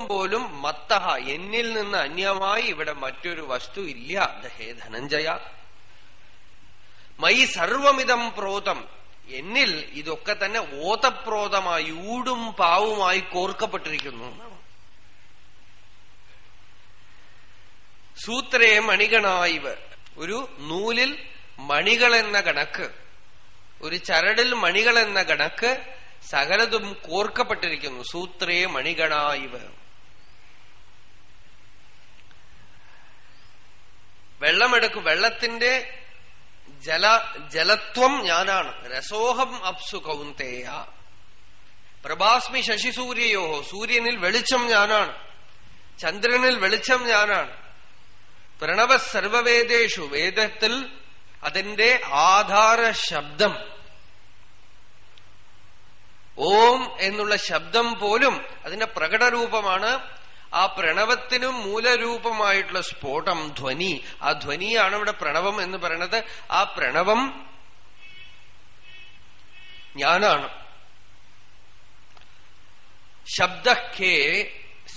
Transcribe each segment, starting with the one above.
പോലും മത്തഹ എന്നിൽ നിന്ന് അന്യമായി ഇവിടെ മറ്റൊരു വസ്തു ഇല്ല. ഹേ ധനഞ്ജയ. മൈ സർവമിതം പ്രോതം. എന്നിൽ ഇതൊക്കെ തന്നെ ഓതപ്രോതമായി ഊടും പാവുമായി കോർക്കപ്പെട്ടിരിക്കുന്നു. സൂത്രേ മണികണായിവ് ഒരു നൂലിൽ മണികൾ എന്ന കണക്ക് ഒരു ചരടിൽ മണികൾ എന്ന കണക്ക് സകലതും കോർക്കപ്പെട്ടിരിക്കുന്നു. സൂത്രേ മണികളായിവ് വെള്ളമെടുക്കും വെള്ളത്തിന്റെ ജല ജലത്വം ഞാനാണ്. രസോഹം അപ്സു കൗന്തേയ. പ്രഭാസ്മി ശശിസൂര്യയോ സൂര്യനിൽ വെളിച്ചം ഞാനാണ്. ചന്ദ്രനിൽ വെളിച്ചം ഞാനാണ്. പ്രണവ സർവവേദേഷു വേദത്തിൽ അതിന്റെ ആധാര ശബ്ദം. ഓം എന്നുള്ള ശബ്ദം പോലും അതിന്റെ പ്രകടരൂപമാണ് ആ പ്രണവത്തിനും മൂലരൂപമായിട്ടുള്ള സ്ഫോടം ധ്വനി. ആ ധ്വനിയാണ് ഇവിടെ പ്രണവം എന്ന് പറയുന്നത്. ആ പ്രണവം ഞാനാണ്. ശബ്ദക്കേ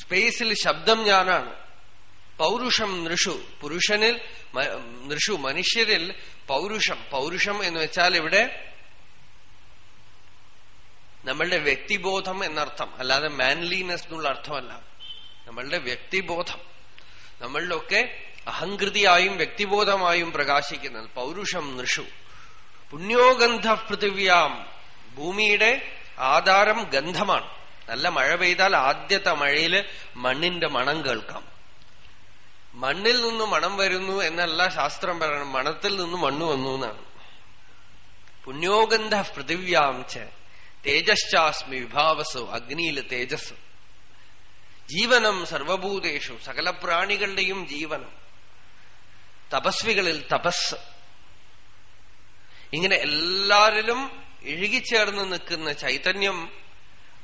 സ്പേസിൽ ശബ്ദം ഞാനാണ്. പൗരുഷം നൃഷു. പുരുഷനിൽ നൃഷു. മനുഷ്യരിൽ പൗരുഷം. പൗരുഷം എന്ന് വെച്ചാൽ ഇവിടെ നമ്മളുടെ വ്യക്തിബോധം എന്നർത്ഥം. അല്ലാതെ മാൻലിനെസ് എന്നുള്ള അർത്ഥമല്ല. നമ്മളുടെ വ്യക്തിബോധം. നമ്മളിലൊക്കെ അഹങ്കൃതിയായും വ്യക്തിബോധമായും പ്രകാശിക്കുന്നത് പൗരുഷം നൃഷു. പുണ്യോഗന്ധ പൃഥിവ്യാം ഭൂമിയുടെ ആധാരം ഗന്ധമാണ്. നല്ല മഴ പെയ്താൽ ആദ്യത്തെ മഴയിൽ മണ്ണിന്റെ മണം കേൾക്കാം. മണ്ണിൽ നിന്ന് മണം വരുന്നു എന്നല്ല ശാസ്ത്രം പറയണം മണത്തിൽ നിന്ന് മണ്ണ് വന്നു എന്നാണ്. പുണ്യോഗന്ധ പൃഥിവ്യാം ച. തേജശ്ചാസ്മി വിഭാവസു. അഗ്നിയിൽ ജീവനം സർവഭൂതേഷു സകല പ്രാണികളുടെയും ജീവനം. തപസ്വികളിൽ തപസ്. ഇങ്ങനെ എല്ലാരിലും ഇഴുകിച്ചേർന്ന് നിൽക്കുന്ന ചൈതന്യം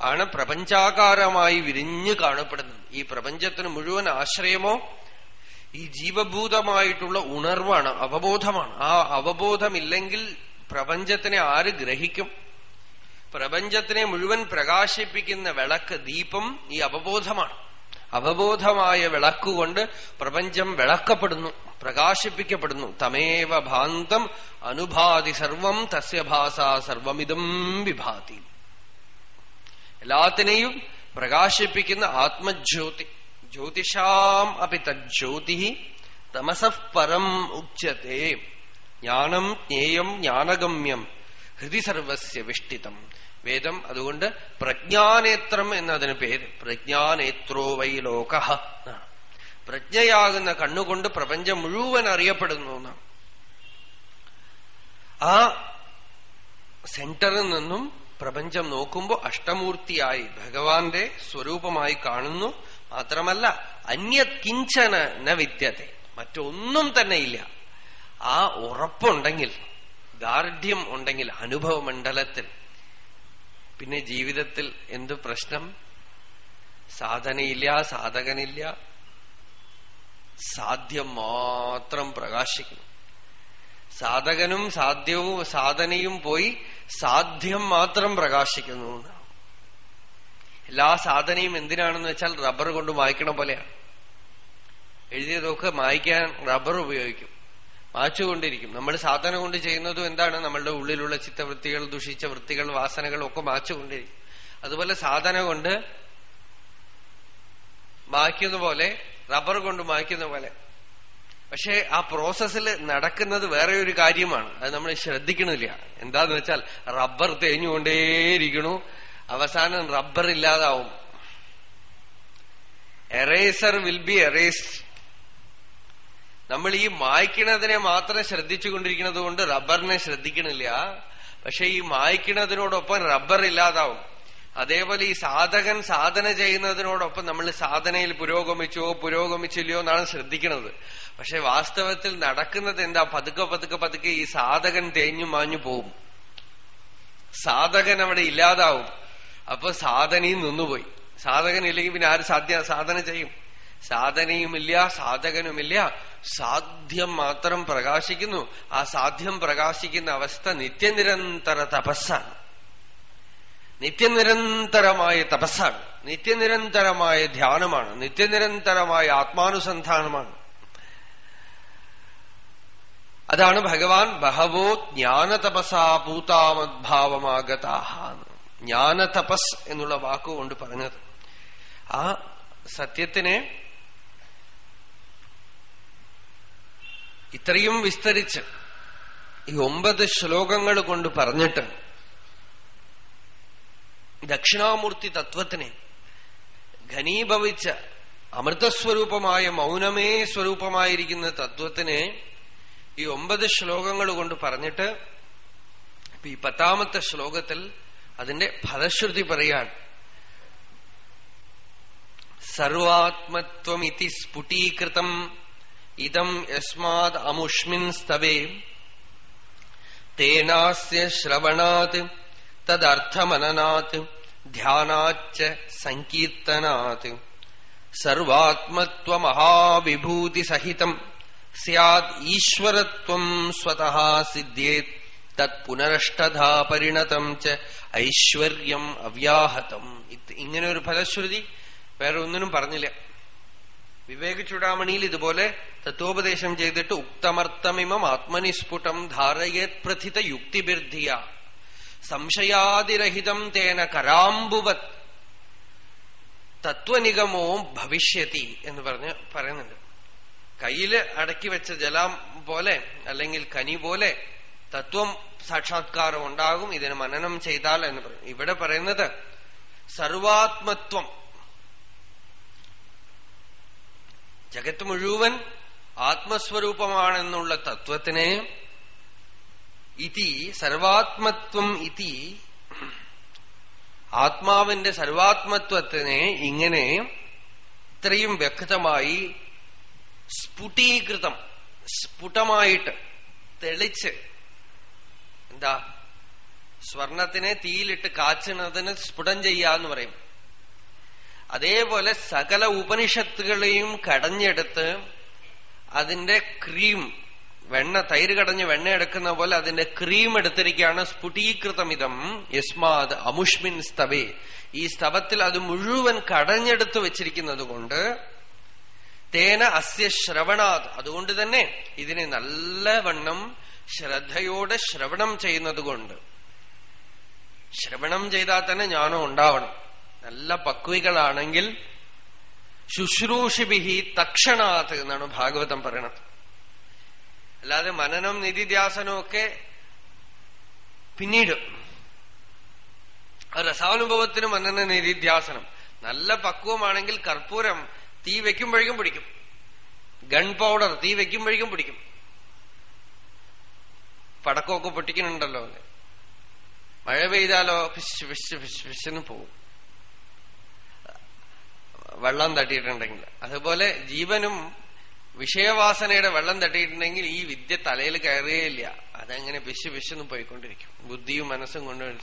ആണ് പ്രപഞ്ചാകാരമായി വിരിഞ്ഞു കാണപ്പെടുന്നത്. ഈ പ്രപഞ്ചത്തിന് മുഴുവൻ ആശ്രയമോ ഈ ജീവഭൂതമായിട്ടുള്ള ഉണർവാണ് അവബോധമാണ്. ആ അവബോധമില്ലെങ്കിൽ പ്രപഞ്ചത്തിനെ ആര് ഗ്രഹിക്കും? പ്രപഞ്ചത്തിനെ മുഴുവൻ പ്രകാശിപ്പിക്കുന്ന വിളക്ക് ദീപം ഈ അവബോധമാണ്. അവബോധമായ വിളക്കുകൊണ്ട് പ്രപഞ്ചം വിളക്കപ്പെടുന്നു പ്രകാശിപ്പിക്കപ്പെടുന്നു. തമേവ ഭാന്തം അനുഭാതി സർവം തസ്യ ഭാസ സർവമിതം വിഭാതി. എല്ലാത്തിനെയും പ്രകാശിപ്പിക്കുന്ന ആത്മജ്യോതി. ജ്യോതിഷാം അപ്പി തജ്ജ്യോതി തമസഃ പരം ഉച്യത്തെ ജ്ഞാനം ജ്ഞേയം ജ്ഞാനഗമ്യം ഹൃദി സർവസ്യ വിഷ്ടിതം. വേദം അതുകൊണ്ട് പ്രജ്ഞാനേത്രം എന്നതിന് പേര്. പ്രജ്ഞാനേത്രോ വൈ ലോക പ്രജ്ഞയാകുന്ന കണ്ണുകൊണ്ട് പ്രപഞ്ചം മുഴുവൻ അറിയപ്പെടുന്നു എന്നാണ്. ആ സെന്ററിൽ നിന്നും പ്രപഞ്ചം നോക്കുമ്പോൾ അഷ്ടമൂർത്തിയായി ഭഗവാന്റെ സ്വരൂപമായി കാണുന്നു. മാത്രമല്ല അന്യത് കിഞ്ചന ന വിദ്യത്തെ. മറ്റൊന്നും തന്നെ ഇല്ല. ആ ഉറപ്പുണ്ടെങ്കിൽ ദാർഢ്യം ഉണ്ടെങ്കിൽ അനുഭവ മണ്ഡലത്തിൽ പിന്നെ ജീവിതത്തിൽ എന്ത് പ്രശ്നം? സാധനയില്ല സാധകനില്ല. സാധ്യം മാത്രം പ്രകാശിക്കുന്നു. സാധകനും സാധ്യവും സാധനയും പോയി സാധ്യം മാത്രം പ്രകാശിക്കുന്നു എല്ലാ സാധനയും എന്തിനാണെന്ന് വെച്ചാൽ റബ്ബർ കൊണ്ട് മായ്ക്കണ പോലെയാണ്. എഴുതിയതൊക്കെ മായ്ക്കാൻ റബ്ബർ ഉപയോഗിക്കും. മാച്ചുകൊണ്ടിരിക്കും. നമ്മൾ സാധന കൊണ്ട് ചെയ്യുന്നതും എന്താണ്? നമ്മളുടെ ഉള്ളിലുള്ള ചിത്തവൃത്തികൾ ദുഷിച്ച വൃത്തികൾ വാസനകൾ ഒക്കെ മാച്ചുകൊണ്ടിരിക്കും. അതുപോലെ സാധന കൊണ്ട് മായ്ക്കുന്ന പോലെ റബ്ബർ കൊണ്ട് മായ്ക്കുന്ന പോലെ. പക്ഷെ ആ പ്രോസസ്സിൽ നടക്കുന്നത് വേറെ ഒരു കാര്യമാണ്. അത് നമ്മൾ ശ്രദ്ധിക്കണില്ല. എന്താന്ന് വെച്ചാൽ റബ്ബർ തേഞ്ഞുകൊണ്ടേയിരിക്കണു. അവസാനം റബ്ബർ ഇല്ലാതാവും. Eraser will be erased. നമ്മൾ ഈ മായ്ക്കണതിനെ മാത്രം ശ്രദ്ധിച്ചുകൊണ്ടിരിക്കുന്നത് കൊണ്ട് റബ്ബറിനെ ശ്രദ്ധിക്കണില്ല. പക്ഷെ ഈ മായ്ക്കണതിനോടൊപ്പം റബ്ബർ ഇല്ലാതാവും. അതേപോലെ ഈ സാധകൻ സാധന ചെയ്യുന്നതിനോടൊപ്പം നമ്മൾ സാധനയിൽ പുരോഗമിച്ചോ പുരോഗമിച്ചില്ലയോ എന്നാണ് ശ്രദ്ധിക്കുന്നത് പക്ഷെ വാസ്തവത്തിൽ നടക്കുന്നത് എന്താ? പതുക്കെ പതുക്കെ പതുക്കെ ഈ സാധകൻ തേഞ്ഞു മാഞ്ഞു പോവും. സാധകൻ അവിടെ ഇല്ലാതാവും. അപ്പൊ സാധനയും നിന്നുപോയി. സാധകൻ ഇല്ലെങ്കിൽ പിന്നെ ആര് സാധ്യ സാധന ചെയ്യും? സാധനയുമില്ല സാധകനുമില്ല. സാധ്യം മാത്രം പ്രകാശിക്കുന്നു. ആ സാധ്യം പ്രകാശിക്കുന്ന അവസ്ഥ നിത്യനിരന്തര തപസ്സാണ്. നിത്യനിരന്തരമായ തപസ്സാണ്. നിത്യനിരന്തരമായ ധ്യാനമാണ്. നിത്യനിരന്തരമായ ആത്മാനുസന്ധാനമാണ്. അതാണ് ഭഗവാൻ ബഹവോ ജ്ഞാനതപസാ പൂതാമദ്ഭാവമാഗതാഹ ജ്ഞാനതപസ് എന്നുള്ള വാക്കുകൊണ്ട് പറഞ്ഞത്. ആ സത്യത്തിനെ ഇത്രയും വിസ്തരിച്ച് ഈ ഒമ്പത് ശ്ലോകങ്ങൾ കൊണ്ട് പറഞ്ഞിട്ട് ദക്ഷിണാമൂർത്തി തത്വത്തിനെ ഘനീഭവിച്ച അമൃതസ്വരൂപമായ മൗനമേ സ്വരൂപമായിരിക്കുന്ന തത്വത്തിനെ ഈ ഒമ്പത് ശ്ലോകങ്ങൾ കൊണ്ട് പറഞ്ഞിട്ട് ഈ പത്താമത്തെ ശ്ലോകത്തിൽ അതിന്റെ ഫലശ്രുതി പറയാൻ സർവാത്മത്വമിതി സ്ഫുടീകൃതം ഇതം യസ്മാത് അമുഷ്മിൻ സ്തവേ. തേനാസ്യ ശ്രവണാത് തദർത്ഥമനനാത് ധ്യാനാച്ച സങ്കീർത്തനാത്. സർവാത്മത്വമഹാവിഭൂതിസഹിതം സ്യാദ് ഈശ്വരത്വം സ്വതഃ സിദ്ധ്യേത് തത് പുനരഷ്ടധാ പരിണതം ച ഐശ്വര്യം അവ്യാഹതം. ഇങ്ങനെ ഒരു ഫലശ്രുതി വേറെ ഒന്നിനും പറഞ്ഞില്ല. വിവേക ചൂടാമണിയിൽ ഇതുപോലെ തത്വോപദേശം ചെയ്തിട്ട് ഉക്തമർത്ഥമിമം ആത്മനിസ്ഫുടം ധാരയേത് പ്രഥിത യുക്തിബിർധിയ സംശയാതിരഹിതം തേന കരാംബുവത്. തത്വനിഗമോ ഭവിഷ്യത്തി എന്ന് പറഞ്ഞ് പറയുന്നുണ്ട്. കയ്യിൽ അടക്കി വെച്ച ജലം പോലെ അല്ലെങ്കിൽ കനി പോലെ തത്വം സാക്ഷാത്കാരം ഉണ്ടാകും. ഇതിന് മനനം ചെയ്താൽ എന്ന് പറയും. ഇവിടെ പറയുന്നത് സർവാത്മത്വം ജഗത്ത് മുഴുവൻ ആത്മസ്വരൂപമാണെന്നുള്ള തത്വത്തിനെ ഇതി സർവാത്മത്വം ഇതി ആത്മാവിന്റെ സർവാത്മത്വത്തിനെ ഇങ്ങനെ ഇത്രയും വ്യക്തമായി സ്ഫുടീകൃതം സ്ഫുടമായിട്ട് തെളിച്ച് എന്താ സ്വർണത്തിനെ തീയിലിട്ട് കാച്ചുന്നതിന് സ്ഫുടം ചെയ്യാന്ന് പറയും. അതേപോലെ സകല ഉപനിഷത്തുകളെയും കടഞ്ഞെടുത്ത് അതിന്റെ ക്രീം വെണ്ണ തൈര് കടഞ്ഞ് വെണ്ണ എടുക്കുന്ന പോലെ അതിന്റെ ക്രീം എടുത്തിരിക്കുകയാണ് സ്ഫുടീകൃതമിതം. യസ്മാത് അമുഷ്മിൻ സ്തവേ. ഈ സ്തവത്തിൽ അത് മുഴുവൻ കടഞ്ഞെടുത്ത് വെച്ചിരിക്കുന്നത് കൊണ്ട് തേന അസ്യ ശ്രവണാത്. അതുകൊണ്ട് തന്നെ ഇതിനെ നല്ലവണ്ണം ശ്രദ്ധയോടെ ശ്രവണം ചെയ്യുന്നത് കൊണ്ട്. ശ്രവണം ചെയ്താൽ തന്നെ ജ്ഞാനം ഉണ്ടാവണം. നല്ല പക്വികളാണെങ്കിൽ ശുശ്രൂഷിബിഹി തക്ഷണാത് എന്നാണ് ഭാഗവതം പറയണത്. അല്ലാതെ മനനം നിധിധ്യാസനവും ഒക്കെ പിന്നീട് രസാനുഭവത്തിന് മനന നിധിധ്യാസനം നല്ല പക്വമാണെങ്കിൽ കർപ്പൂരം തീ വെക്കുമ്പോഴേക്കും പിടിക്കും. ഗൺ പൗഡർ തീ വെക്കുമ്പോഴേക്കും പിടിക്കും. പടക്കമൊക്കെ പൊട്ടിക്കുന്നുണ്ടല്ലോ. മഴ പെയ്താലോ പിശ് പിശ് പിശ് പിശെന്ന് പോവും. വെള്ളം തട്ടിയിട്ടുണ്ടെങ്കിൽ. അതുപോലെ ജീവനും വിഷയവാസനയുടെ വെള്ളം തട്ടിയിട്ടുണ്ടെങ്കിൽ ഈ വിദ്യ തലയിൽ കയറുകയില്ല. അതങ്ങനെ പിശു പിശെന്ന് പോയിക്കൊണ്ടിരിക്കും. ബുദ്ധിയും മനസ്സും കൊണ്ട്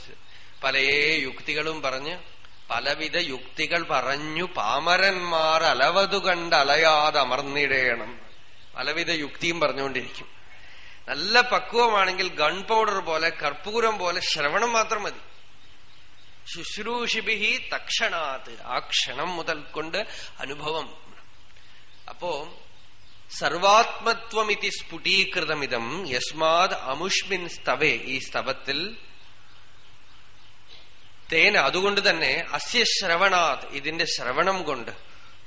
പല യുക്തികളും പറഞ്ഞ് പലവിധ യുക്തികൾ പറഞ്ഞു പാമരന്മാർ അലവതു കണ്ട് അലയാതെ അമർന്നിടയണം പലവിധ യുക്തിയും പറഞ്ഞുകൊണ്ടിരിക്കും. നല്ല പക്വമാണെങ്കിൽ ഗൺ പൗഡർ പോലെ കർപ്പൂരം പോലെ ശ്രവണം മാത്രം മതി. ശുശ്രൂഷിബിഹി തക്ഷണാത്. ആ ക്ഷണം മുതൽ കൊണ്ട് അനുഭവം. അപ്പോ സർവാത്മത്വമിതി സ്ഫുടീകൃതമിതം യസ്മാത് അമുഷ്മിൻ സ്തവേ. ഈ സ്തവത്തിൽ തേന അതുകൊണ്ട് തന്നെ അസ്യ ശ്രവണാത്. ഇതിന്റെ ശ്രവണം കൊണ്ട്.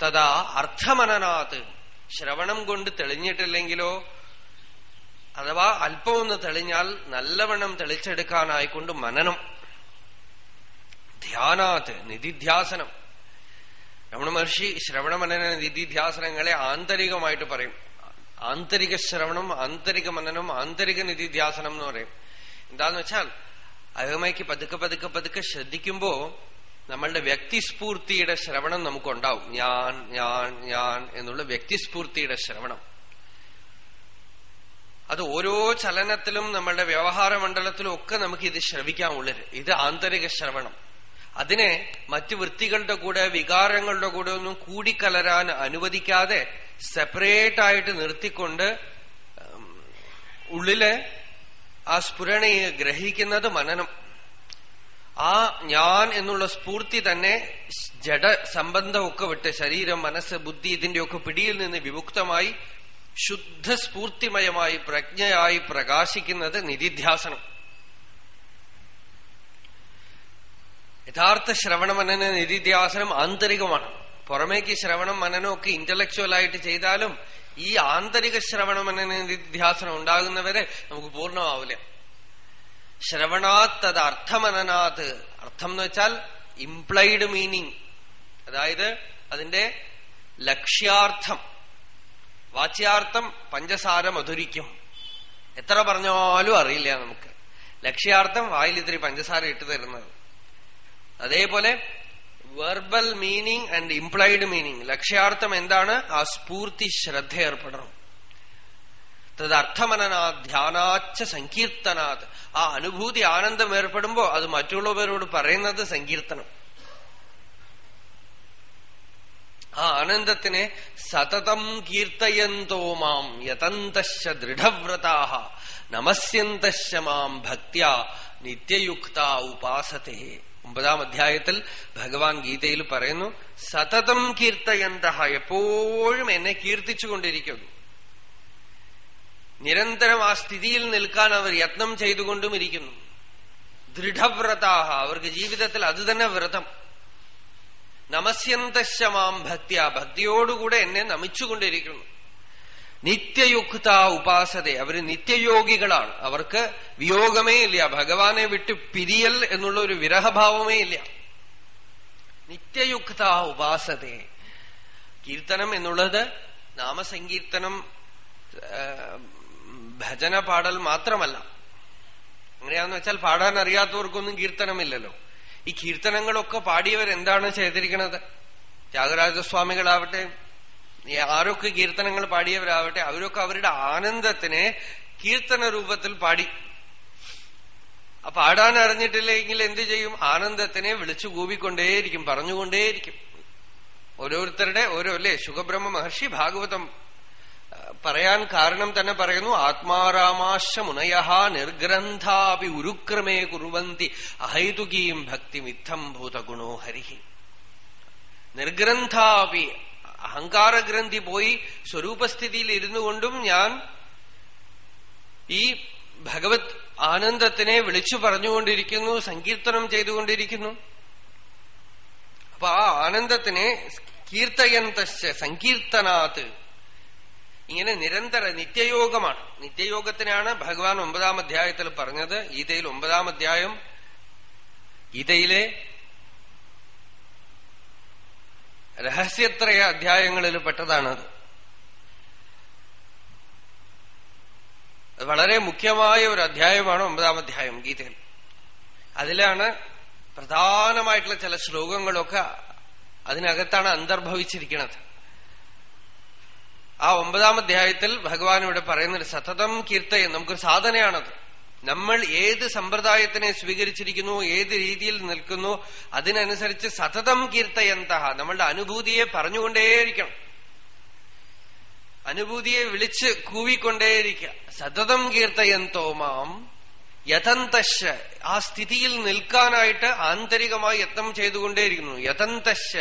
തഥാ അർത്ഥമനനാത്. ശ്രവണം കൊണ്ട് തെളിഞ്ഞിട്ടില്ലെങ്കിലോ അഥവാ അല്പമൊന്ന് തെളിഞ്ഞാൽ നല്ലവണ്ണം തെളിച്ചെടുക്കാനായിക്കൊണ്ട് മനനം. ധ്യാനാത് നിധിധ്യാസനം. രമണ മഹർഷി ശ്രവണമനന നിധിധ്യാസനങ്ങളെ ആന്തരികമായിട്ട് പറയും. ആന്തരിക ശ്രവണം ആന്തരിക മനനം ആന്തരിക നിധിധ്യാസനം എന്ന് പറയും. എന്താന്ന് വെച്ചാൽ അകമയ്ക്ക് പതുക്കെ പതുക്കെ പതുക്കെ ശ്രദ്ധിക്കുമ്പോ നമ്മളുടെ വ്യക്തിസ്ഫൂർത്തിയുടെ ശ്രവണം നമുക്കുണ്ടാവും. ഞാൻ ഞാൻ ഞാൻ എന്നുള്ള വ്യക്തിസ്ഫൂർത്തിയുടെ ശ്രവണം. അത് ഓരോ ചലനത്തിലും നമ്മളുടെ വ്യവഹാര മണ്ഡലത്തിലും ഒക്കെ നമുക്ക് ഇത് ശ്രവിക്കാൻ ഉള്ളത് ഇത് ആന്തരിക ശ്രവണം. അതിനെ മറ്റു വൃത്തികളുടെ കൂടെ വികാരങ്ങളുടെ കൂടെ ഒന്നും കൂടിക്കലരാൻ അനുവദിക്കാതെ സെപ്പറേറ്റ് ആയിട്ട് നിർത്തിക്കൊണ്ട് ഉള്ളിൽ ആ സ്ഫുരണയെ ഗ്രഹിക്കുന്നത് മനനം. ആ ഞാൻ എന്നുള്ള സ്ഫൂർത്തി തന്നെ ജഡ സംബന്ധമൊക്കെ വിട്ട് ശരീരം മനസ്സ് ബുദ്ധി ഇതിന്റെയൊക്കെ പിടിയിൽ നിന്ന് വിമുക്തമായി ശുദ്ധ സ്ഫൂർത്തിമയമായി പ്രജ്ഞയായി പ്രകാശിക്കുന്നത് നിധിധ്യാസനം. യഥാർത്ഥ ശ്രവണ മനന നിധിധ്യാസനം ആന്തരികമാണ്. പുറമേക്ക് ശ്രവണം മനനമൊക്കെ ഇന്റലക്ച്വൽ ആയിട്ട് ചെയ്താലും ഈ ആന്തരിക ശ്രവണ മനന നിധിധ്യാസനം ഉണ്ടാകുന്നവരെ നമുക്ക് പൂർണമാവില്ല. ശ്രവണാത് തത് അർത്ഥമനനാത്. അർത്ഥം എന്ന് വെച്ചാൽ ഇംപ്ലൈഡ് മീനിങ് അതായത് അതിന്റെ ലക്ഷ്യാർത്ഥം. വാച്യാർത്ഥം പഞ്ചസാര മധുരിക്കും എത്ര പറഞ്ഞാലും അറിയില്ല നമുക്ക്. ലക്ഷ്യാർത്ഥം വായിലിത്തിരി പഞ്ചസാര ഇട്ട് തരുന്നത്. അതേപോലെ verbal meaning and implied meaning ലക്ഷ്യാർത്ഥം എന്താണ്? ആ സ്ഫൂർത്തി ശ്രദ്ധ ഏർപ്പെടണം. തദർത്ഥമനനാ ധ്യാനാച്ച സങ്കീർത്തനാത്. ആ അനുഭൂതി ആനന്ദം ഏർപ്പെടുമ്പോ അത് മറ്റുള്ളവരോട് പറയുന്നത് സങ്കീർത്തനം. ആ ആനന്ദത്തിനെ സതതം കീർത്തയന്തോ മാം യതന്തശ ദൃഢവ്രതാഹ നമസ്യന്തശ മാം ഭക്ത്യ നിത്യയുക്ത ഉപാസത്തെ ഒമ്പതാം അധ്യായത്തിൽ ഭഗവാൻ ഗീതയിൽ പറയുന്നു സതതം കീർത്തയന്ത എപ്പോഴും എന്നെ കീർത്തിച്ചുകൊണ്ടിരിക്കുന്നു. നിരന്തരം ആ സ്ഥിതിയിൽ നിൽക്കാൻ അവർ യത്നം ചെയ്തുകൊണ്ടും ഇരിക്കുന്നു. ദൃഢവ്രതാഹ അവർക്ക് ജീവിതത്തിൽ അത് തന്നെ വ്രതം. നമസ്യന്തശമാം ഭക്തിയ ഭക്തിയോടുകൂടെ എന്നെ നമിച്ചുകൊണ്ടിരിക്കുന്നു. നിത്യയുക്ത ഉപാസത. അവർ നിത്യയോഗികളാണ്. അവർക്ക് വിയോഗമേ ഇല്ല. ഭഗവാനെ വിട്ട് പിരിയൽ എന്നുള്ള ഒരു വിരഹഭാവമേ ഇല്ല. നിത്യയുക്ത ഉപാസത. കീർത്തനം എന്നുള്ളത് നാമസങ്കീർത്തനം ഭജന പാടൽ മാത്രമല്ല. അങ്ങനെയാന്ന് വെച്ചാൽ പാടാൻ അറിയാത്തവർക്കൊന്നും കീർത്തനമില്ലല്ലോ. ഈ കീർത്തനങ്ങളൊക്കെ പാടിയവർ എന്താണ് ചെയ്തിരിക്കുന്നത് ത്യാഗരാജസ്വാമികളാവട്ടെ ആരൊക്കെ കീർത്തനങ്ങൾ പാടിയവരാവട്ടെ അവരൊക്കെ അവരുടെ ആനന്ദത്തിനെ കീർത്തന രൂപത്തിൽ പാടി. ആ പാടാൻ അറിഞ്ഞിട്ടില്ലെങ്കിൽ എന്ത് ചെയ്യും? ആനന്ദത്തിനെ വിളിച്ചു കൂവിക്കൊണ്ടേയിരിക്കും പറഞ്ഞുകൊണ്ടേയിരിക്കും. ഓരോരുത്തരുടെ ഓരോ അല്ലേ? സുഖബ്രഹ്മ മഹർഷി ഭാഗവതം പറയാൻ കാരണം തന്നെ പറയുന്നു ആത്മാരാമാശ മുനയ നിർഗ്രന്ഥാപി ഉരുക്രമേ കുറുവന്തി അഹൈതുകീം ഭക്തിമിത്തം ഭൂതഗുണോ ഹരിഹി. നിർഗ്രന്ഥാപി അഹങ്കാരഗ്രന്ഥി പോയി സ്വരൂപസ്ഥിതിയിൽ ഇരുന്നു കൊണ്ടും ഞാൻ ഈ ഭഗവത് ആനന്ദത്തിനെ വിളിച്ചു പറഞ്ഞുകൊണ്ടിരിക്കുന്നു സങ്കീർത്തനം ചെയ്തുകൊണ്ടിരിക്കുന്നു. അപ്പൊ ആ ആനന്ദത്തിനെ കീർത്തയന്തശ്ച സങ്കീർത്തനാത്ത് ഇങ്ങനെ നിരന്തര നിത്യയോഗമാണ്. നിത്യയോഗത്തിനാണ് ഭഗവാൻ ഒമ്പതാം അധ്യായത്തിൽ പറഞ്ഞത്. ഗീതയിൽ ഒമ്പതാം അധ്യായം ഗീതയിലെ രഹസ്യത്രയ അധ്യായങ്ങളിൽ പെട്ടതാണത് അത്. വളരെ മുഖ്യമായ ഒരു അധ്യായമാണ് ഒമ്പതാം അധ്യായം ഗീതയിൽ. അതിലാണ് പ്രധാനമായിട്ടുള്ള ചില ശ്ലോകങ്ങളൊക്കെ അതിനകത്താണ് അന്തർഭവിച്ചിരിക്കുന്നത്. ആ ഒമ്പതാം അധ്യായത്തിൽ ഭഗവാൻ ഇവിടെ പറയുന്നൊരു സതതം കീർത്തയം നമുക്കൊരു സാധനയാണത്. നമ്മൾ ഏത് സമ്പ്രദായത്തിനെ സ്വീകരിച്ചിരിക്കുന്നു ഏത് രീതിയിൽ നിൽക്കുന്നു അതിനനുസരിച്ച് സതതം കീർത്തയന്ത നമ്മളുടെ അനുഭൂതിയെ പറഞ്ഞുകൊണ്ടേയിരിക്കണം. അനുഭൂതിയെ വിളിച്ച് കൂവിക്കൊണ്ടേയിരിക്കുക. സതതം കീർത്തയന്തോ മാം യഥന്തശ ആ സ്ഥിതിയിൽ നിൽക്കാനായിട്ട് ആന്തരികമായി യത്നം ചെയ്തുകൊണ്ടേയിരിക്കുന്നു. യഥന്തശ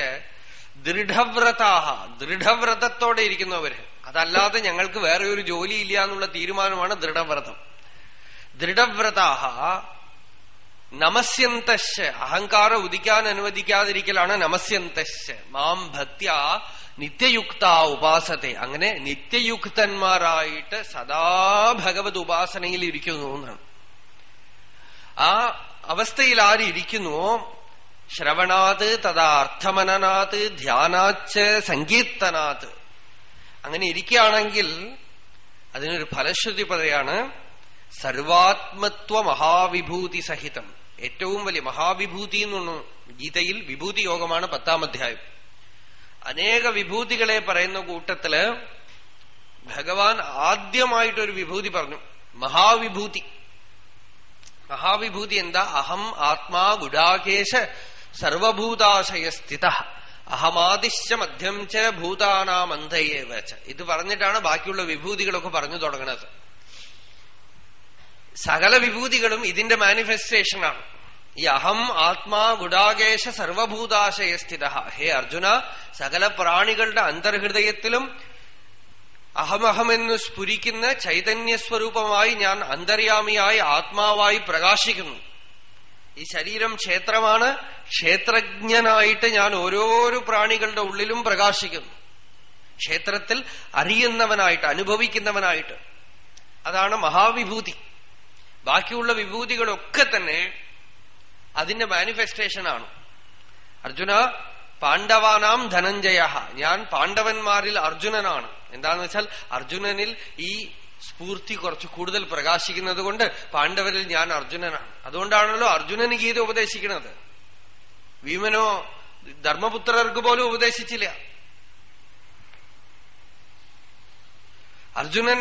ദൃഢവ്രതാഹ. ദൃഢവ്രതത്തോടെ ഇരിക്കുന്നവര്. അതല്ലാതെ ഞങ്ങൾക്ക് വേറെ ഒരു ജോലിയില്ല എന്നുള്ള തീരുമാനമാണ് ദൃഢവ്രതം. ദൃഢവ്രതാഹ നമസ്യന്ത അഹങ്കാരം ഉദിക്കാൻ അനുവദിക്കാതിരിക്കലാണ് നമസ്യന്ത മാം ഭക്യ നിത്യയുക്ത ഉപാസത്തെ. അങ്ങനെ നിത്യയുക്തന്മാരായിട്ട് സദാ ഭഗവത് ഉപാസനയിൽ ഇരിക്കുന്നു എന്നാണ്. ആ അവസ്ഥയിൽ ആര് ഇരിക്കുന്നുവോ ശ്രവണാത് തഥാ അർത്ഥമനനാത് ധ്യാനാച്ച് സങ്കീർത്തനാത്. അങ്ങനെ ഇരിക്കുകയാണെങ്കിൽ അതിനൊരു ഫലശ്രുതി പറയാണ് സർവാത്മത്വ മഹാവിഭൂതി സഹിതം ഏറ്റവും വലിയ മഹാവിഭൂതി എന്നു ഗീതയിൽ വിഭൂതി യോഗമാണ് പത്താം അധ്യായം അനേക വിഭൂതികളെ പറയുന്ന കൂട്ടത്തിൽ ഭഗവാൻ ആദ്യമായിട്ടൊരു വിഭൂതി പറഞ്ഞു. മഹാവിഭൂതി. മഹാവിഭൂതി എന്താ? അഹം ആത്മാ ഗുഡാകേശ സർവഭൂതാശയ സ്ഥിത അഹമാദിശ്ച മധ്യം ച ഭൂതാനാം ച. ഇത് പറഞ്ഞിട്ടാണ് ബാക്കിയുള്ള വിഭൂതികളൊക്കെ പറഞ്ഞു തുടങ്ങുന്നത് സകല വിഭൂതികളും ഇതിന്റെ മാനിഫെസ്റ്റേഷനാണ് ഈ അഹം ആത്മാ ഗുഡാകേശ സർവഭൂതാശയ സ്ഥിത ഹേ അർജുന സകല പ്രാണികളുടെ അന്തർഹൃദയത്തിലും അഹമഹമെന്ന് സ്ഫുരിക്കുന്ന ചൈതന്യസ്വരൂപമായി ഞാൻ അന്തര്യാമിയായി ആത്മാവായി പ്രകാശിക്കുന്നു. ഈ ശരീരം ക്ഷേത്രമാണ്. ക്ഷേത്രജ്ഞനായിട്ട് ഞാൻ ഓരോരോ പ്രാണികളുടെ ഉള്ളിലും പ്രകാശിക്കുന്നു. ക്ഷേത്രത്തിൽ അറിയുന്നവനായിട്ട് അനുഭവിക്കുന്നവനായിട്ട്. അതാണ് മഹാവിഭൂതി. ബാക്കിയുള്ള വിഭൂതികളൊക്കെ തന്നെ അതിന്റെ മാനിഫെസ്റ്റേഷനാണ് അർജുന പാണ്ഡവാനാം ധനഞ്ജയ ഞാൻ പാണ്ഡവന്മാരിൽ അർജുനനാണ്. എന്താന്ന് വെച്ചാൽ അർജുനനിൽ ഈ സ്ഫൂർത്തി കുറച്ച് കൂടുതൽ പ്രകാശിക്കുന്നത് കൊണ്ട് പാണ്ഡവരിൽ ഞാൻ അർജുനനാണ്. അതുകൊണ്ടാണല്ലോ അർജുനന് ഗീത ഉപദേശിക്കുന്നത്. ഭീമനോ ധർമ്മപുത്രർക്ക് പോലും ഉപദേശിച്ചില്ല. അർജുനൻ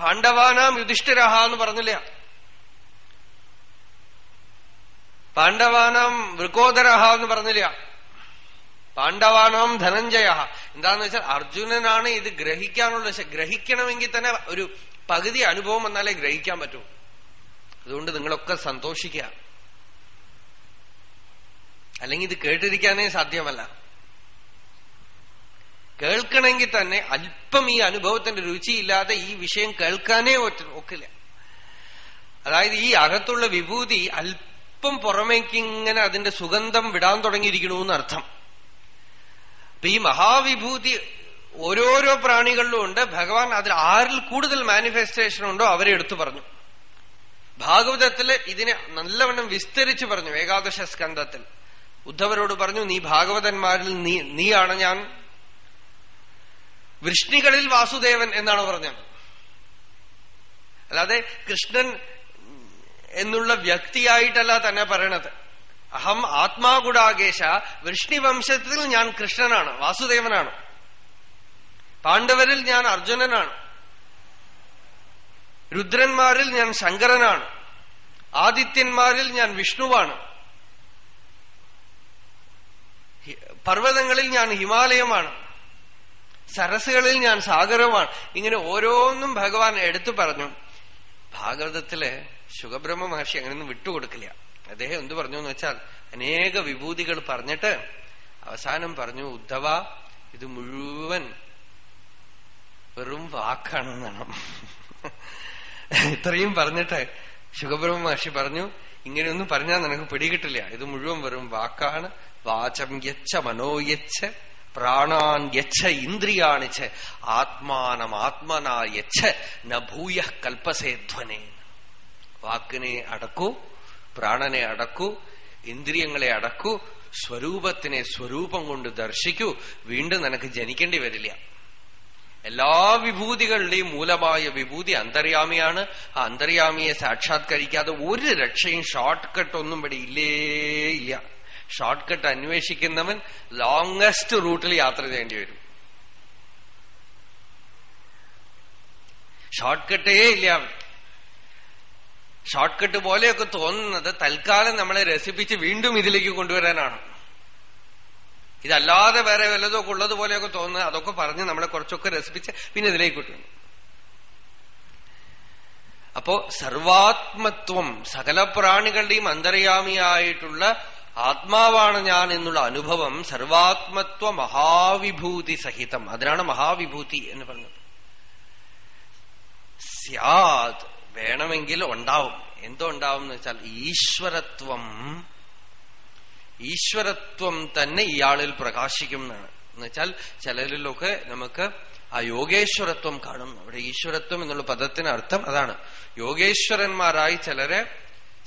പാണ്ഡവാനാം യുധിഷ്ഠിരഹ എന്ന് പറഞ്ഞില്ല. പാണ്ഡവാനാം വൃക്കോദരഹ എന്ന് പറഞ്ഞില്ല. പാണ്ഡവാനാം ധനഞ്ജയ. എന്താന്ന് വെച്ചാൽ അർജുനനാണ് ഇത് ഗ്രഹിക്കാനുള്ള ഗ്രഹിക്കണമെങ്കിൽ തന്നെ ഒരു പകുതി അനുഭവം വന്നാലേ ഗ്രഹിക്കാൻ പറ്റൂ. അതുകൊണ്ട് നിങ്ങളൊക്കെ സന്തോഷിക്കുക. അല്ലെങ്കിൽ ഇത് കേട്ടിരിക്കാനേ സാധ്യമല്ല. കേൾക്കണമെങ്കിൽ തന്നെ അല്പം ഈ അനുഭവത്തിന്റെ രുചിയില്ലാതെ ഈ വിഷയം കേൾക്കാനേ ഒക്കില്ല. അതായത് ഈ അകത്തുള്ള വിഭൂതി അല്പം പുറമേക്ക് ഇങ്ങനെ അതിന്റെ സുഗന്ധം വിടാൻ തുടങ്ങിയിരിക്കണമെന്ന് അർത്ഥം. അപ്പൊ ഈ മഹാവിഭൂതി ഓരോരോ പ്രാണികളിലും ഉണ്ട്. ഭഗവാൻ അതിൽ ആരിൽ കൂടുതൽ മാനിഫെസ്റ്റേഷൻ ഉണ്ടോ അവരെ എടുത്തു പറഞ്ഞു. ഭാഗവതത്തിൽ ഇതിനെ നല്ലവണ്ണം വിസ്തരിച്ചു പറഞ്ഞു ഏകാദശ സ്കന്ധത്തിൽ. ഉദ്ധവരോട് പറഞ്ഞു നീ ഭാഗവതന്മാരിൽ നീ നീയാണ് ഞാൻ. വൃഷ്ണികളിൽ വാസുദേവൻ എന്നാണ് പറഞ്ഞത്. അല്ലാതെ കൃഷ്ണൻ എന്നുള്ള വ്യക്തിയായിട്ടല്ല തന്നെ പറയണത്. അഹം ആത്മാകുടാകേശ വൃഷ്ണിവംശത്തിൽ ഞാൻ കൃഷ്ണനാണ് വാസുദേവനാണ്. പാണ്ഡവരിൽ ഞാൻ അർജുനനാണ്. രുദ്രന്മാരിൽ ഞാൻ ശങ്കരനാണ്. ആദിത്യന്മാരിൽ ഞാൻ വിഷ്ണുവാണ്. പർവതങ്ങളിൽ ഞാൻ ഹിമാലയമാണ്. സരസുകളിൽ ഞാൻ സാഗരമാണ് ഇങ്ങനെ ഓരോന്നും ഭഗവാൻ എടുത്തു പറഞ്ഞു. ഭാഗവതത്തിൽ ശുഖബ്രഹ്മ മഹർഷി അങ്ങനെയൊന്നും വിട്ടുകൊടുക്കില്ല. അദ്ദേഹം എന്തു പറഞ്ഞു എന്ന് വെച്ചാൽ അനേക വിഭൂതികൾ പറഞ്ഞിട്ട് അവസാനം പറഞ്ഞു ഉദ്ധവ ഇത് മുഴുവൻ വെറും വാക്കാണെന്നാണ്. ഇത്രയും പറഞ്ഞിട്ട് ശുഖബ്രഹ്മ മഹർഷി പറഞ്ഞു ഇങ്ങനെയൊന്നും പറഞ്ഞാൽ നിനക്ക് പിടികിട്ടില്ല. ഇത് മുഴുവൻ വെറും വാക്കാണ്. വാചം യച്ച മനോയച്ച പ്രാണാൻ യച്ഛ ഇന്ദ്രിയാണിച്ച് ആത്മാനം ആത്മനാ യച്ഛ നഭൂയ കൽപ്പസേധ്വനെ വാക്കിനെ അടക്കൂ പ്രാണനെ അടക്കൂ ഇന്ദ്രിയങ്ങളെ അടക്കൂ സ്വരൂപത്തിനെ സ്വരൂപം കൊണ്ട് ദർശിക്കൂ. വീണ്ടും നിനക്ക് ജനിക്കേണ്ടി വരില്ല. എല്ലാ വിഭൂതികളുടെയും മൂലമായ വിഭൂതി അന്തര്യാമിയാണ്. ആ അന്തര്യാമിയെ സാക്ഷാത്കരിക്കാതെ ഒരു രക്ഷയും ഷോർട്ട് കട്ട് ഒന്നും ഇവിടെ ഇല്ലേ ഇല്ല. ഷോർട്ട് കട്ട് അന്വേഷിക്കുന്നവൻ ലോങ്ങസ്റ്റ് റൂട്ടിൽ യാത്ര ചെയ്യേണ്ടി വരും. ഷോർട്ട് കട്ടേ ഇല്ല ഷോർട്ട് കട്ട് പോലെയൊക്കെ തോന്നുന്നത് തൽക്കാലം നമ്മളെ രസിപ്പിച്ച് വീണ്ടും ഇതിലേക്ക് കൊണ്ടുവരാനാണ്. ഇതല്ലാതെ വേറെ വല്ലതൊക്കെ ഉള്ളതുപോലെയൊക്കെ തോന്നുന്നത് അതൊക്കെ പറഞ്ഞ് നമ്മളെ കുറച്ചൊക്കെ രസിപ്പിച്ച് പിന്നെ ഇതിലേക്ക് കൊണ്ടുവരും. അപ്പോ സർവാത്മത്വം സകല പ്രാണികളുടെയും അന്തര്യാമിയായിട്ടുള്ള ആത്മാവാണ് ഞാൻ എന്നുള്ള അനുഭവം സർവാത്മത്വ മഹാവിഭൂതി സഹിതം. അതിനാണ് മഹാവിഭൂതി എന്ന് പറഞ്ഞത്. സ്യാത് വേണമെങ്കിൽ ഉണ്ടാവും. എന്തോ ഉണ്ടാവും എന്ന് വെച്ചാൽ ഈശ്വരത്വം ഈശ്വരത്വം തന്നെ ഇയാളിൽ പ്രകാശിക്കും എന്നാണ്. എന്നുവെച്ചാൽ ചിലരിലൊക്കെ നമുക്ക് ആ യോഗേശ്വരത്വം കാണും. അവിടെ ഈശ്വരത്വം എന്നുള്ള പദത്തിന് അർത്ഥം അതാണ്. യോഗേശ്വരന്മാരായി ചിലരെ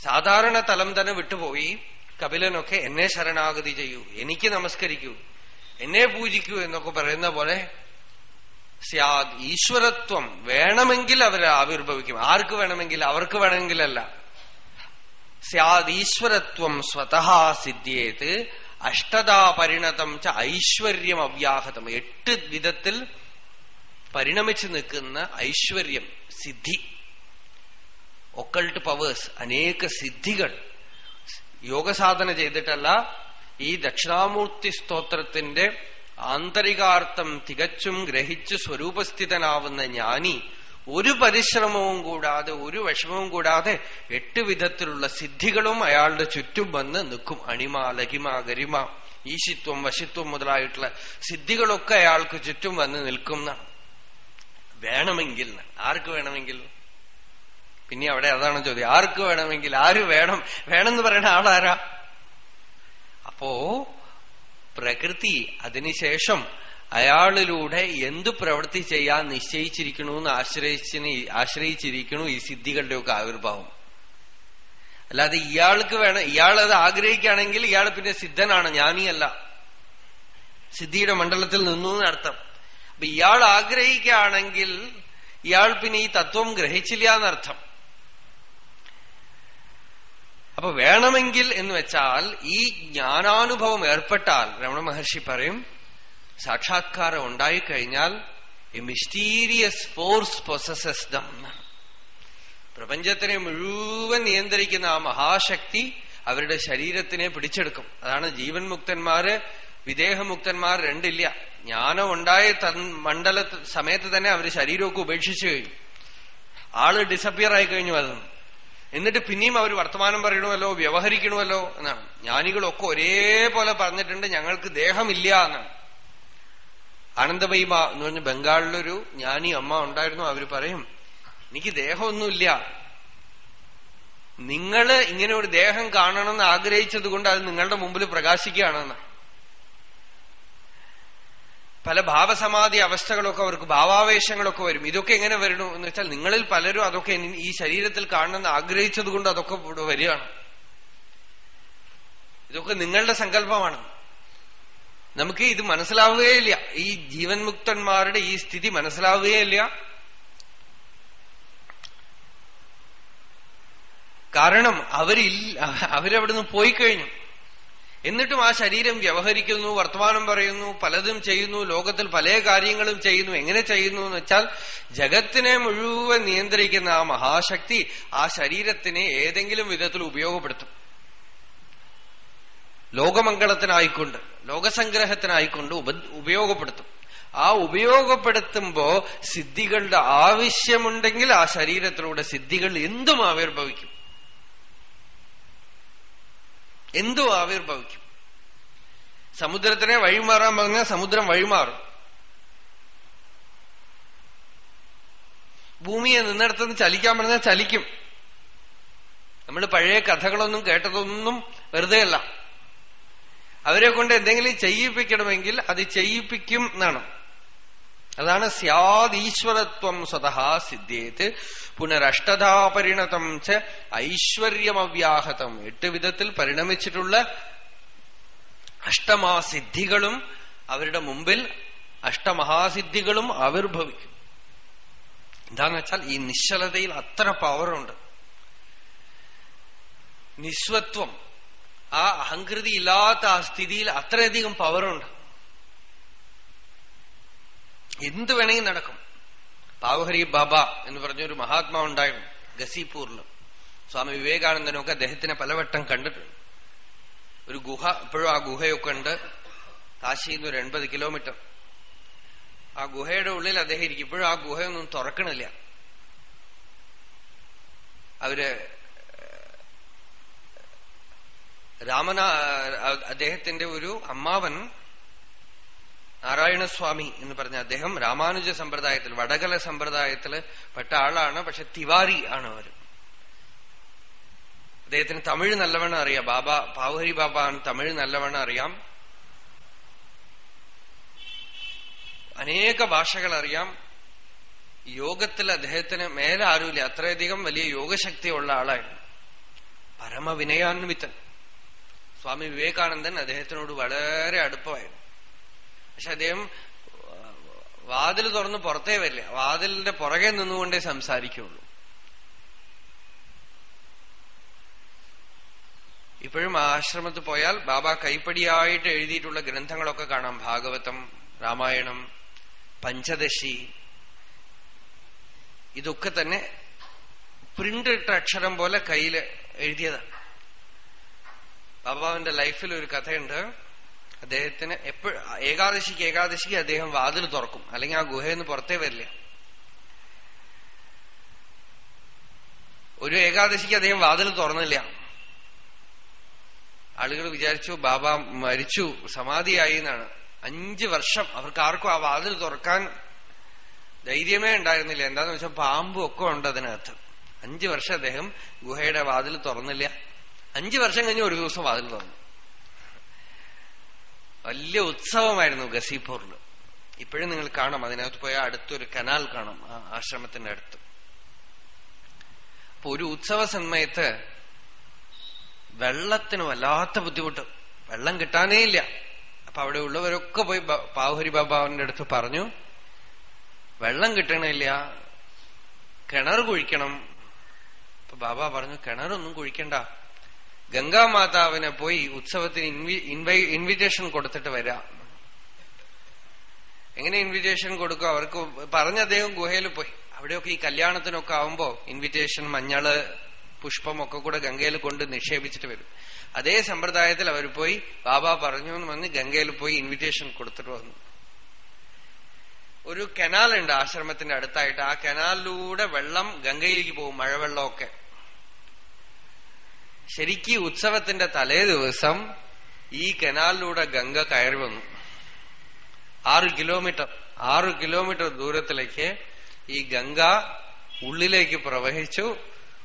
സാധാരണ തലം തന്നെ വിട്ടുപോയി. കപിലനൊക്കെ എന്നെ ശരണാഗതി ചെയ്യൂ എനിക്ക് നമസ്കരിക്കൂ എന്നെ പൂജിക്കൂ എന്നൊക്കെ പറയുന്ന പോലെ സ്യാദ് ഈശ്വരത്വം വേണമെങ്കിൽ അവർ ആവിർഭവിക്കും. ആർക്ക് വേണമെങ്കിൽ? അവർക്ക് വേണമെങ്കിലല്ല. സ്യാദ് ഈശ്വരത്വം സ്വതഃ സിദ്ധ്യേത് അഷ്ടതാ പരിണതം ച ഐശ്വര്യം അവ്യാഹതം. എട്ട് വിധത്തിൽ പരിണമിച്ചു നിൽക്കുന്ന ഐശ്വര്യം സിദ്ധി. ഒക്കൾട്ട് പവേഴ്സ് അനേക സിദ്ധികൾ. യോഗസാധന ചെയ്തിട്ടല്ല ഈ ദക്ഷിണാമൂർത്തി സ്തോത്രത്തിന്റെ ആന്തരികാർത്ഥം തികച്ചും ഗ്രഹിച്ച് സ്വരൂപസ്ഥിതനാവുന്ന ജ്ഞാനി ഒരു പരിശ്രമവും കൂടാതെ ഒരു വിഷമവും കൂടാതെ എട്ട് വിധത്തിലുള്ള സിദ്ധികളും അയാളുടെ ചുറ്റും വന്ന് നിൽക്കും. അണിമ ലഹിമ ഗരിമ ഈശിത്വം വശിത്വം മുതലായിട്ടുള്ള സിദ്ധികളൊക്കെ അയാൾക്ക് ചുറ്റും വന്ന് നിൽക്കുന്ന വേണമെങ്കിൽ ആർക്ക് വേണമെങ്കിൽ? പിന്നെ അവിടെ അതാണ് ചോദ്യം. ആർക്ക് വേണമെങ്കിൽ? ആര് വേണം? വേണമെന്ന് പറയുന്ന ആളാരാ? അപ്പോ പ്രകൃതി അതിനുശേഷം അയാളിലൂടെ എന്തു പ്രവൃത്തി ചെയ്യാൻ നിശ്ചയിച്ചിരിക്കണമെന്ന് ആശ്രയിച്ചിന് ആശ്രയിച്ചിരിക്കണു ഈ സിദ്ധികളുടെയൊക്കെ ആവിർഭാവം. അല്ലാതെ ഇയാൾക്ക് വേണം ഇയാൾ അത് ആഗ്രഹിക്കുകയാണെങ്കിൽ ഇയാൾ പിന്നെ സിദ്ധനാണ് ജ്ഞാനിയല്ല സിദ്ധിയുടെ മണ്ഡലത്തിൽ നിന്നു എന്നർത്ഥം അപ്പൊ ഇയാൾ ആഗ്രഹിക്കുകയാണെങ്കിൽ ഇയാൾ പിന്നെ ഈ തത്വം ഗ്രഹിച്ചില്ല എന്നർത്ഥം. അപ്പൊ വേണമെങ്കിൽ എന്ന് വെച്ചാൽ ഈ ജ്ഞാനാനുഭവം ഏർപ്പെട്ടാൽ രമണ മഹർഷി പറയും സാക്ഷാത്കാരം ഉണ്ടായിക്കഴിഞ്ഞാൽ a mysterious force possesses them പ്രപഞ്ചത്തിനെ മുഴുവൻ നിയന്ത്രിക്കുന്ന ആ മഹാശക്തി അവരുടെ ശരീരത്തിനെ പിടിച്ചെടുക്കും. അതാണ് ജീവൻ മുക്തന്മാര് വിദേഹമുക്തന്മാർ രണ്ടില്ല. ജ്ഞാനം ഉണ്ടായ മണ്ഡല സമയത്ത് തന്നെ അവർ ശരീരമൊക്കെ ഉപേക്ഷിച്ചു കഴിഞ്ഞു. ആൾ ഡിസപ്പിയർ ആയി കഴിഞ്ഞു അതൊന്നും എന്നിട്ട് പിന്നെയും അവർ വർത്തമാനം പറയണമല്ലോ വ്യവഹരിക്കണമല്ലോ എന്നാണ്. ജ്ഞാനികളൊക്കെ ഒരേപോലെ പറഞ്ഞിട്ടുണ്ട് ഞങ്ങൾക്ക് ദേഹമില്ല എന്നാണ്. ആനന്ദമയിമ എന്ന് പറഞ്ഞ ബംഗാളിലൊരു ജ്ഞാനി അമ്മ ഉണ്ടായിരുന്നു അവർ പറയും എനിക്ക് ദേഹമൊന്നുമില്ല. നിങ്ങൾ ഇങ്ങനെ ഒരു ദേഹം കാണണമെന്ന് ആഗ്രഹിച്ചത് കൊണ്ട് അത് നിങ്ങളുടെ മുമ്പിൽ പ്രകാശിക്കുകയാണെന്ന്. പല ഭാവസമാധി അവസ്ഥകളൊക്കെ അവർക്ക് ഭാവാവേശങ്ങളൊക്കെ വരും. ഇതൊക്കെ എങ്ങനെ വരണു എന്ന് വെച്ചാൽ നിങ്ങളിൽ പലരും അതൊക്കെ ഈ ശരീരത്തിൽ കാണണമെന്ന് ആഗ്രഹിച്ചത് കൊണ്ട് അതൊക്കെ വരികയാണ്. ഇതൊക്കെ നിങ്ങളുടെ സങ്കല്പമാണ്. നമുക്ക് ഇത് മനസ്സിലാവുകയില്ല. ഈ ജീവൻ മുക്തന്മാരുടെ ഈ സ്ഥിതി മനസ്സിലാവുകയില്ല. കാരണം അവരിൽ അവരവിടുന്ന് പോയി കഴിഞ്ഞു. എന്നിട്ടും ആ ശരീരം വ്യവഹരിക്കുന്നു വർത്തമാനം പറയുന്നു പലതും ചെയ്യുന്നു ലോകത്തിൽ പല കാര്യങ്ങളും ചെയ്യുന്നു എങ്ങനെ ചെയ്യുന്നു എന്ന് വെച്ചാൽ ജഗത്തിനെ മുഴുവൻ നിയന്ത്രിക്കുന്ന ആ മഹാശക്തി ആ ശരീരത്തിനെ ഏതെങ്കിലും വിധത്തിൽ ഉപയോഗപ്പെടുത്തും. ലോകമംഗളത്തിനായിക്കൊണ്ട് ലോകസംഗ്രഹത്തിനായിക്കൊണ്ട് ഉപയോഗപ്പെടുത്തും. ആ ഉപയോഗപ്പെടുത്തുമ്പോ സിദ്ധികളുടെ ആവശ്യമുണ്ടെങ്കിൽ ആ ശരീരത്തിലൂടെ സിദ്ധികൾ എന്തും ആവിർഭവിക്കും. എന്തും ആവിർഭവിക്കും. സമുദ്രത്തിനെ വഴിമാറാൻ പറഞ്ഞാൽ സമുദ്രം വഴിമാറും. ഭൂമിയെ നിന്നിടത്തുനിന്ന് ചലിക്കാൻ പറഞ്ഞാൽ ചലിക്കും. നമ്മൾ പഴയ കഥകളൊന്നും കേട്ടതൊന്നും വെറുതെയല്ല അവരെ കൊണ്ട് എന്തെങ്കിലും ചെയ്യിപ്പിക്കണമെങ്കിൽ അത് ചെയ്യിപ്പിക്കും എന്നാണ്. അതാണ് സ്യാദീശ്വരത്വം സ്വതഹ സിദ്ധ്യേത് പുനരഷ്ടതാ പരിണതം ച ഐശ്വര്യമവ്യാഹതം. എട്ട് വിധത്തിൽ പരിണമിച്ചിട്ടുള്ള അഷ്ടമാസിദ്ധികളും അവരുടെ മുമ്പിൽ അഷ്ടമഹാസിദ്ധികളും ആവിർഭവിക്കും. എന്താന്ന് വെച്ചാൽ ഈ നിശ്ചലതയിൽ അത്ര പവറുണ്ട്. നിസ്വത്വം ആ അഹങ്കൃതി ഇല്ലാത്ത ആ സ്ഥിതിയിൽ അത്രയധികം പവറുണ്ട്. എന്ത് വേണമെങ്കിൽ നടക്കും. പാവഹരി ബാബ എന്ന് പറഞ്ഞൊരു മഹാത്മാ ഉണ്ടായിരുന്നു ഗസീപൂറിൽ സ്വാമി വിവേകാനന്ദനൊക്കെ അദ്ദേഹത്തിനെ പലവട്ടം കണ്ടിട്ടുണ്ട്. ഒരു ഗുഹ ഇപ്പോഴും ആ ഗുഹയൊക്കെ ഉണ്ട്. കാശിയിൽ നിന്ന് ഒരു എൺപത് കിലോമീറ്റർ. ആ ഗുഹയുടെ ഉള്ളിൽ അദ്ദേഹം ഇരിക്കും. ഇപ്പോഴും ആ ഗുഹയൊന്നും തുറക്കണില്ല. അവർ രാമന അദ്ദേഹത്തിന്റെ ഒരു അമ്മാവൻ നാരായണസ്വാമി എന്ന് പറഞ്ഞ അദ്ദേഹം രാമാനുജ സമ്പ്രദായത്തിൽ വടകല സമ്പ്രദായത്തിൽ പെട്ട ആളാണ് പക്ഷെ തിവാരി ആണ് അവർ. അദ്ദേഹത്തിന് തമിഴ് നല്ലവണ്ണം അറിയാം. ബാബ പാവഹരി ബാബ ആണ് തമിഴ് നല്ലവണ്ണം അറിയാം. അനേക ഭാഷകൾ അറിയാം. യോഗത്തിൽ അദ്ദേഹത്തിന് മേലെ ആരുമില്ല. അത്രയധികം വലിയ യോഗശക്തിയുള്ള ആളായിരുന്നു. പരമവിനയാന്വിതൻ. സ്വാമി വിവേകാനന്ദൻ അദ്ദേഹത്തിനോട് വളരെ അടുപ്പമായിരുന്നു. പക്ഷെ അദ്ദേഹം വാതിൽ തുറന്ന് പുറത്തേ വരില്ല. വാതിലിന്റെ പുറകെ നിന്നുകൊണ്ടേ സംസാരിക്കുള്ളൂ. ഇപ്പോഴും ആശ്രമത്തിൽ പോയാൽ ബാബ കൈപ്പടിയായിട്ട് എഴുതിയിട്ടുള്ള ഗ്രന്ഥങ്ങളൊക്കെ കാണാം. ഭാഗവതം രാമായണം പഞ്ചദശി. ഇതൊക്കെ തന്നെ പ്രിന്റ് ഇട്ട അക്ഷരം പോലെ കയ്യിൽ എഴുതിയതാണ് ബാബാവിന്റെ ലൈഫിൽ ഒരു കഥയുണ്ട്. അദ്ദേഹത്തിന് എപ്പോഴും ഏകാദശിക്ക് ഏകാദശിക്ക് അദ്ദേഹം വാതിൽ തുറക്കും. അല്ലെങ്കിൽ ആ ഗുഹയിൽ നിന്ന് പുറത്തേ വരില്ല. ഒരു ഏകാദശിക്ക് അദ്ദേഹം വാതിൽ തുറന്നില്ല. ആളുകൾ വിചാരിച്ചു ബാബ മരിച്ചു സമാധിയായി എന്നാണ്. അഞ്ചു വർഷം അവർക്ക് ആർക്കും ആ വാതിൽ തുറക്കാൻ ധൈര്യമേ ഉണ്ടായിരുന്നില്ല. എന്താന്ന് വെച്ചാൽ പാമ്പും ഒക്കെ ഉണ്ട് അതിനകത്ത്. അഞ്ചു വർഷം അദ്ദേഹം ഗുഹയുടെ വാതിൽ തുറന്നില്ല. അഞ്ചു വർഷം കഴിഞ്ഞ് ഒരു ദിവസം വാതിൽ തുറന്നു. വലിയ ഉത്സവമായിരുന്നു ഗസീപൂറിൽ ഇപ്പോഴും നിങ്ങൾ കാണാം അതിനകത്ത് പോയാൽ അടുത്തൊരു കനാൽ കാണും ആ ആശ്രമത്തിന്റെ അടുത്ത്. അപ്പൊ ഒരു ഉത്സവ സമയത്ത് വെള്ളത്തിന് വല്ലാത്ത ബുദ്ധിമുട്ട്. വെള്ളം കിട്ടാനേ ഇല്ല. അപ്പൊ അവിടെ ഉള്ളവരൊക്കെ പോയി പാവഹരി ബാബാവിന്റെ അടുത്ത് പറഞ്ഞു വെള്ളം കിട്ടണില്ല കിണർ കുഴിക്കണം. അപ്പൊ ബാബ പറഞ്ഞു കിണറൊന്നും കുഴിക്കണ്ട. ഗംഗാമാതാവിനെ പോയി ഉത്സവത്തിന് ഇൻവിറ്റേഷൻ കൊടുത്തിട്ട് വരാം. എങ്ങനെ ഇൻവിറ്റേഷൻ കൊടുക്കും? അവർക്ക് പറഞ്ഞ അദ്ദേഹം ഗുഹയിൽ പോയി. അവിടെയൊക്കെ ഈ കല്യാണത്തിനൊക്കെ ആവുമ്പോ ഇൻവിറ്റേഷൻ മഞ്ഞൾ പുഷ്പമൊക്കെ കൂടെ ഗംഗയിൽ കൊണ്ട് നിക്ഷേപിച്ചിട്ട് വരും. അതേ സമ്പ്രദായത്തിൽ അവർ പോയി ബാബ പറഞ്ഞു എന്ന് പറഞ്ഞ് ഗംഗയിൽ പോയി ഇൻവിറ്റേഷൻ കൊടുത്തിട്ട് വന്നു. ഒരു കനാലുണ്ട് ആശ്രമത്തിന്റെ അടുത്തായിട്ട്. ആ കനാലിലൂടെ വെള്ളം ഗംഗയിലേക്ക് പോകും മഴവെള്ളമൊക്കെ. ശരിക്ക് ഉത്സവത്തിന്റെ തലേ ദിവസം ഈ കനാലിലൂടെ ഗംഗ കയറി വന്നു. ആറ് കിലോമീറ്റർ ആറ് കിലോമീറ്റർ ദൂരത്തിലേക്ക് ഈ ഗംഗ ഉള്ളിലേക്ക് പ്രവഹിച്ചു.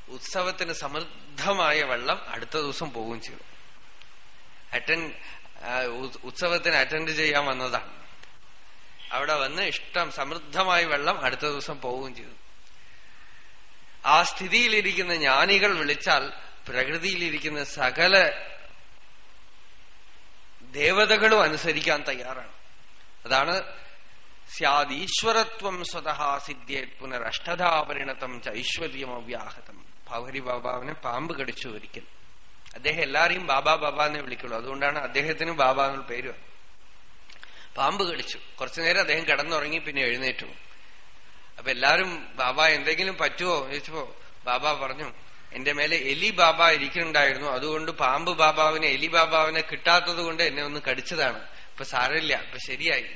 ഉത്സവത്തിന് സമൃദ്ധമായ വെള്ളം അടുത്ത ദിവസം പോവുകയും ചെയ്തു. അറ്റൻഡ് ഉത്സവത്തിന് അറ്റൻഡ് ചെയ്യാൻ വന്നതാണ് അവിടെ വന്ന് ഇഷ്ടം സമൃദ്ധമായ വെള്ളം അടുത്ത ദിവസം പോവുകയും ചെയ്തു. ആ സ്ഥിതിയിലിരിക്കുന്ന ജ്ഞാനികൾ വിളിച്ചാൽ പ്രകൃതിയിലിരിക്കുന്ന സകല ദേവതകളും അനുസരിക്കാൻ തയ്യാറാണ്. അതാണ് സ്യാദീശ്വരത്വം സ്വതഃ സിദ്ധ്യേത് പുനരഷ്ടധാ പരിണതം അവ്യാഹതം ഭവരി ബാബാവിനെ പാമ്പ് കടിച്ചു ഒരിക്കൽ. അദ്ദേഹം എല്ലാരെയും ബാബാ ബാബ എന്നെ വിളിക്കുള്ളൂ. അതുകൊണ്ടാണ് അദ്ദേഹത്തിന് ബാബ എന്നുള്ള പേര് പാമ്പ് കടിച്ചു. കുറച്ചു നേരം അദ്ദേഹം കിടന്നുറങ്ങി പിന്നെ എഴുന്നേറ്റു. അപ്പൊ എല്ലാരും ബാബ എന്തെങ്കിലും പറ്റുമോ ചോദിച്ചപ്പോ ബാബ പറഞ്ഞു എന്റെ മേലെ എലി ബാബ ഇരിക്കുന്നുണ്ടായിരുന്നു. അതുകൊണ്ട് പാമ്പ് ബാബാവിനെ എലി ബാബാവിനെ കിട്ടാത്തത് കൊണ്ട് എന്നെ ഒന്ന് കടിച്ചതാണ്. ഇപ്പൊ സാരമില്ല ഇപ്പൊ ശരിയായി.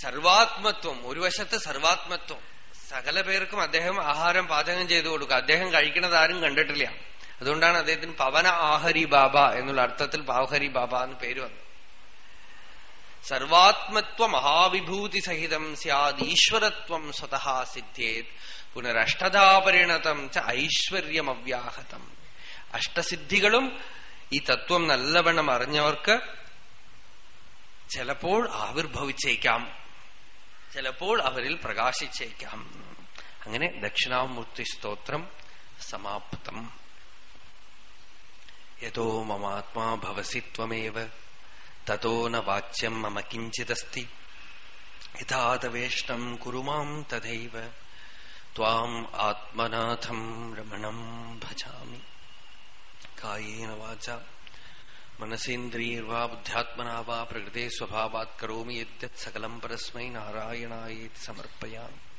സർവാത്മത്വം ഒരു വശത്ത് സർവാത്മത്വം. സകല പേർക്കും അദ്ദേഹം ആഹാരം പാചകം ചെയ്തു കൊടുക്കുക. അദ്ദേഹം കഴിക്കുന്നത് ആരും കണ്ടിട്ടില്ല. അതുകൊണ്ടാണ് അദ്ദേഹത്തിന് പവന ആഹരി ബാബ എന്നുള്ള അർത്ഥത്തിൽ പാവഹരി ബാബ എന്ന് പേര് വന്നു സർവാത്മത്വ മഹാവിഭൂതി സഹിതം സ്യാദ് ഈശ്വരത്വം സ്വതഃ സിദ്ധ്യേത്. പുനരഷ്ടതാ പരിണതം ച ഐശ്വര്യമവ്യാഹതം. അഷ്ടസിദ്ധികളും ഈ തത്വം നല്ലവണ്ണം അറിഞ്ഞവർക്ക് ചിലപ്പോൾ ആവിർഭവിച്ചേക്കാം. ചിലപ്പോൾ അവരിൽ പ്രകാശിച്ചേക്കാം. അങ്ങനെ ദക്ഷിണാമൂർത്തി സ്തോത്രം സമാപ്തം. യഥോ മമാത്മാ ഭവസി ത്വമേവ. ततो न वाच्यम मम किंचिदस्ति यथातवेष्टम कुरु माम तथैव। ताम आत्मनाथम रमणम भजामि। कायेन वाचा। मनसेन्द्रियर्वा बुद्ध्यात्मना वा प्रकृते स्वभावात् करोमि यद्यत् सकलं परस्मै नारायणायेति समर्पयामि।